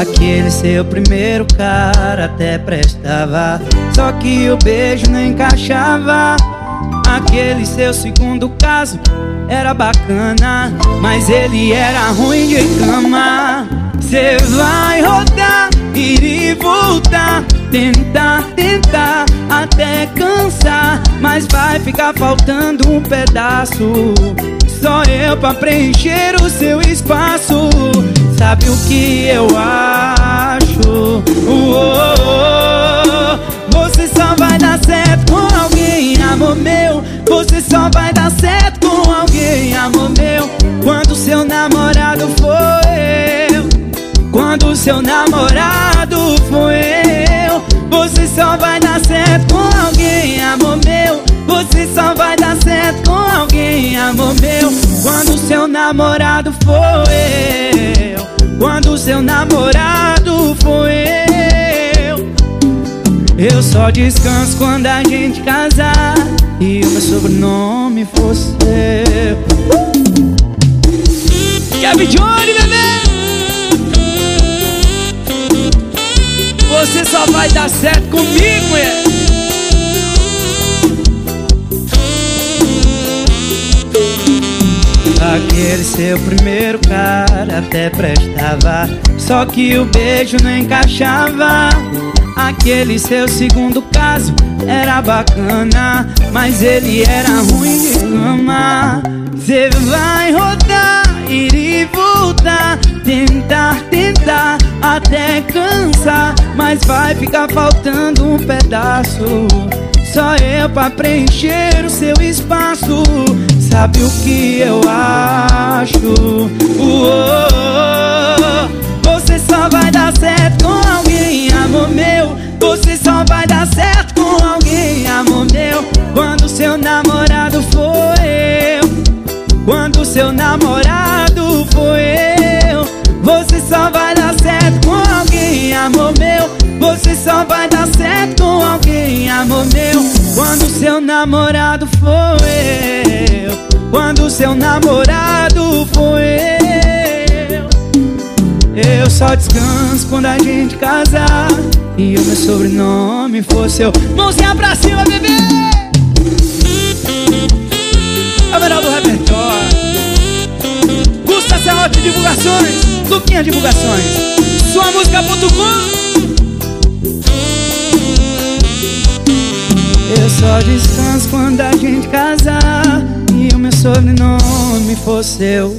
Aquele seu primeiro cara até prestava. Só que o beijo não encaixava. Aquele seu segundo caso era bacana Mas ele era ruim de cama. Cê vai rodar, ir e voltar Tentar, tentar, até cansar Mas vai ficar faltando um pedaço. Só eu pra preencher o seu espaço Sabe o que eu acho? Você só vai dar certo com alguém, amor meu. Você só vai dar certo com alguém, amor meu. Quando seu namorado for eu. Quando seu namorado for eu. Você só vai dar certo com alguém, amor meu. Você só vai dar certo com alguém, amor meu. Quando seu namorado for eu seu namorado for eu. Eu só descanso quando a gente casar E o meu sobrenome for seu. Kevin Johnny, bebê? Você só vai dar certo comigo, mulher Aquele seu primeiro cara até prestava Só que o beijo não encaixava. Aquele seu segundo caso era bacana Mas ele era ruim de cama Cê vai rodar, ir e voltar Tentar, tentar, até cansar Mas vai ficar faltando um pedaço Só eu pra preencher o seu espaço. Sabe o que eu acho? Uou, você só vai dar certo com alguém, amor meu. Você só vai dar certo com alguém, amor meu. Quando seu namorado for eu Quando seu namorado for eu Você só vai dar certo com alguém, amor meu. Você só vai dar certo com alguém, amor meu seu namorado for eu. Quando seu namorado for eu. Eu só descanso quando a gente casar. E o meu sobrenome for seu. Mãozinha pra cima, bebê! É melhor do repertório. Gusta Serrote Divulgações. Luquinha Divulgações. Sua música.com só descanso quando a gente casar sobrenome for seu